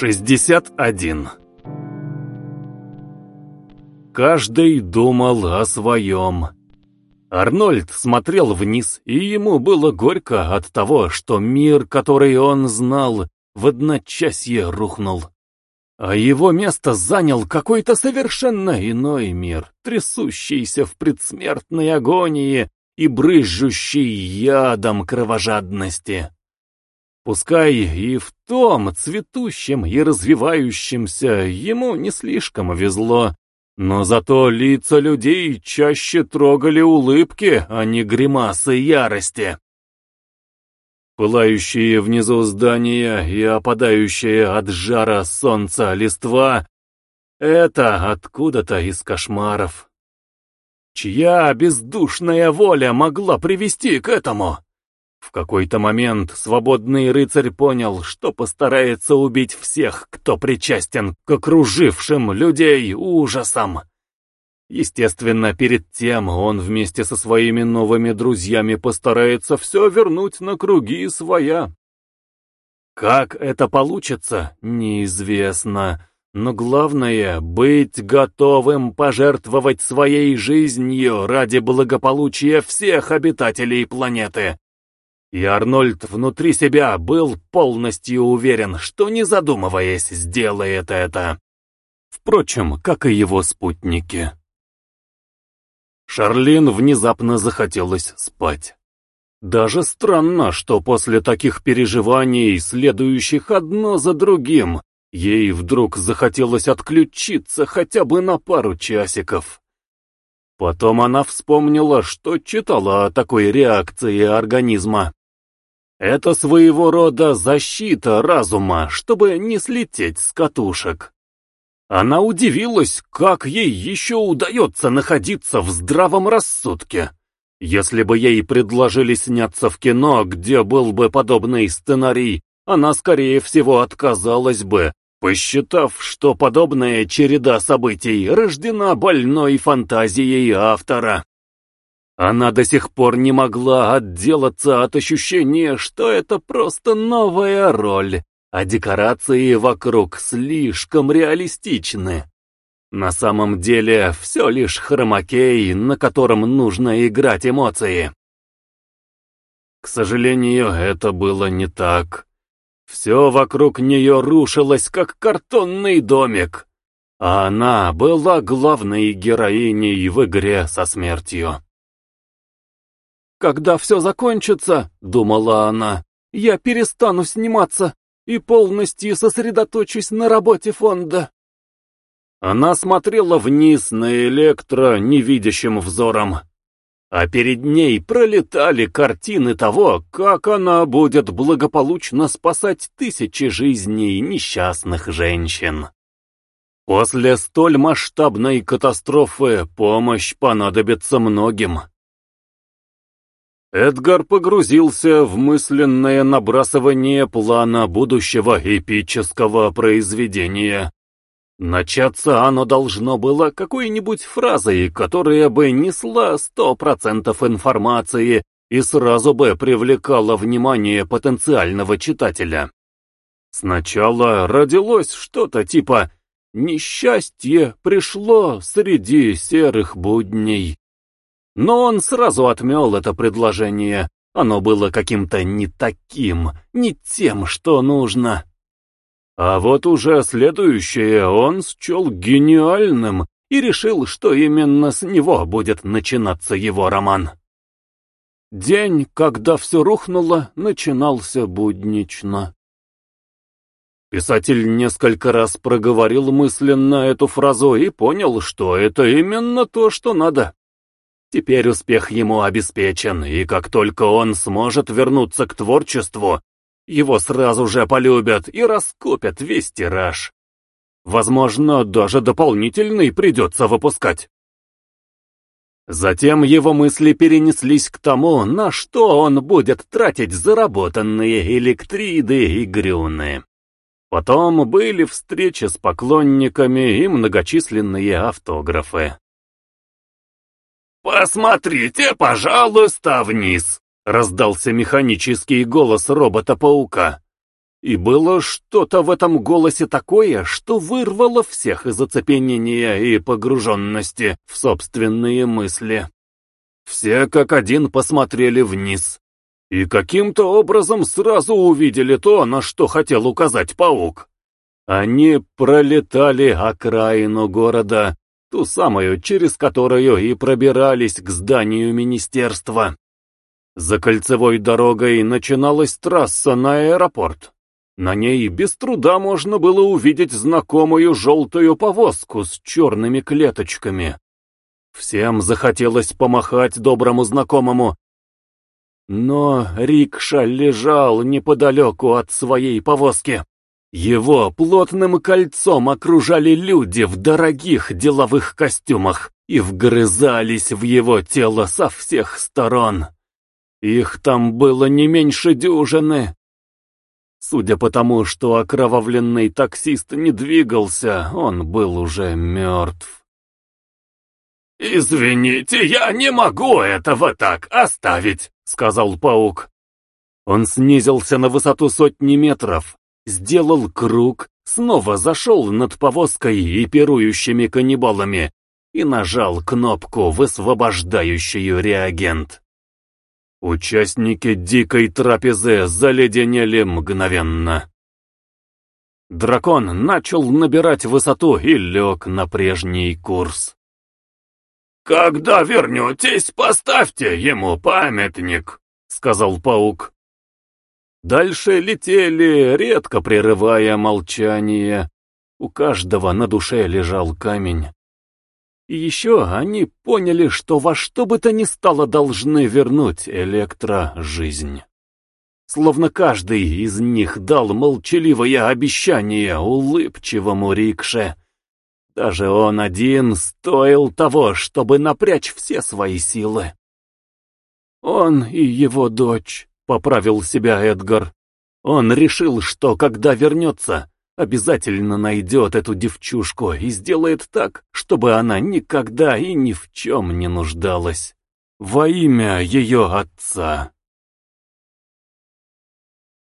61. Каждый думал о своем. Арнольд смотрел вниз, и ему было горько от того, что мир, который он знал, в одночасье рухнул. А его место занял какой-то совершенно иной мир, трясущийся в предсмертной агонии и брызжущий ядом кровожадности. Пускай и в том цветущем и развивающемся ему не слишком везло, но зато лица людей чаще трогали улыбки, а не гримасы ярости. Пылающие внизу здания и опадающие от жара солнца листва — это откуда-то из кошмаров. Чья бездушная воля могла привести к этому? В какой-то момент свободный рыцарь понял, что постарается убить всех, кто причастен к окружившим людей ужасам. Естественно, перед тем он вместе со своими новыми друзьями постарается все вернуть на круги своя. Как это получится, неизвестно, но главное — быть готовым пожертвовать своей жизнью ради благополучия всех обитателей планеты. И Арнольд внутри себя был полностью уверен, что не задумываясь сделает это. Впрочем, как и его спутники. Шарлин внезапно захотелось спать. Даже странно, что после таких переживаний, следующих одно за другим, ей вдруг захотелось отключиться хотя бы на пару часиков. Потом она вспомнила, что читала о такой реакции организма. Это своего рода защита разума, чтобы не слететь с катушек. Она удивилась, как ей еще удается находиться в здравом рассудке. Если бы ей предложили сняться в кино, где был бы подобный сценарий, она, скорее всего, отказалась бы, посчитав, что подобная череда событий рождена больной фантазией автора. Она до сих пор не могла отделаться от ощущения, что это просто новая роль, а декорации вокруг слишком реалистичны. На самом деле, все лишь хромакей, на котором нужно играть эмоции. К сожалению, это было не так. Все вокруг нее рушилось, как картонный домик, а она была главной героиней в игре со смертью. «Когда все закончится, — думала она, — я перестану сниматься и полностью сосредоточусь на работе фонда». Она смотрела вниз на электро невидящим взором, а перед ней пролетали картины того, как она будет благополучно спасать тысячи жизней несчастных женщин. После столь масштабной катастрофы помощь понадобится многим. Эдгар погрузился в мысленное набрасывание плана будущего эпического произведения. Начаться оно должно было какой-нибудь фразой, которая бы несла сто процентов информации и сразу бы привлекала внимание потенциального читателя. Сначала родилось что-то типа «Несчастье пришло среди серых будней». Но он сразу отмел это предложение. Оно было каким-то не таким, не тем, что нужно. А вот уже следующее он счел гениальным и решил, что именно с него будет начинаться его роман. День, когда все рухнуло, начинался буднично. Писатель несколько раз проговорил мысленно эту фразу и понял, что это именно то, что надо. Теперь успех ему обеспечен, и как только он сможет вернуться к творчеству, его сразу же полюбят и раскупят весь тираж. Возможно, даже дополнительный придется выпускать. Затем его мысли перенеслись к тому, на что он будет тратить заработанные электриды и грюны. Потом были встречи с поклонниками и многочисленные автографы. «Посмотрите, пожалуйста, вниз!» — раздался механический голос робота-паука. И было что-то в этом голосе такое, что вырвало всех из оцепенения и погруженности в собственные мысли. Все как один посмотрели вниз. И каким-то образом сразу увидели то, на что хотел указать паук. Они пролетали окраину города, ту самую, через которую и пробирались к зданию министерства. За кольцевой дорогой начиналась трасса на аэропорт. На ней без труда можно было увидеть знакомую желтую повозку с черными клеточками. Всем захотелось помахать доброму знакомому. Но рикша лежал неподалеку от своей повозки. Его плотным кольцом окружали люди в дорогих деловых костюмах и вгрызались в его тело со всех сторон. Их там было не меньше дюжины. Судя по тому, что окровавленный таксист не двигался, он был уже мертв. «Извините, я не могу этого так оставить», — сказал паук. Он снизился на высоту сотни метров, сделал круг, снова зашел над повозкой и пирующими каннибалами и нажал кнопку, высвобождающую реагент. Участники дикой трапезы заледенели мгновенно. Дракон начал набирать высоту и лег на прежний курс. «Когда вернетесь, поставьте ему памятник», — сказал паук. Дальше летели, редко прерывая молчание. У каждого на душе лежал камень. И еще они поняли, что во что бы то ни стало должны вернуть Электро жизнь. Словно каждый из них дал молчаливое обещание улыбчивому Рикше. Даже он один стоил того, чтобы напрячь все свои силы. Он и его дочь, — поправил себя Эдгар. Он решил, что когда вернется, обязательно найдет эту девчушку и сделает так, чтобы она никогда и ни в чем не нуждалась. Во имя ее отца.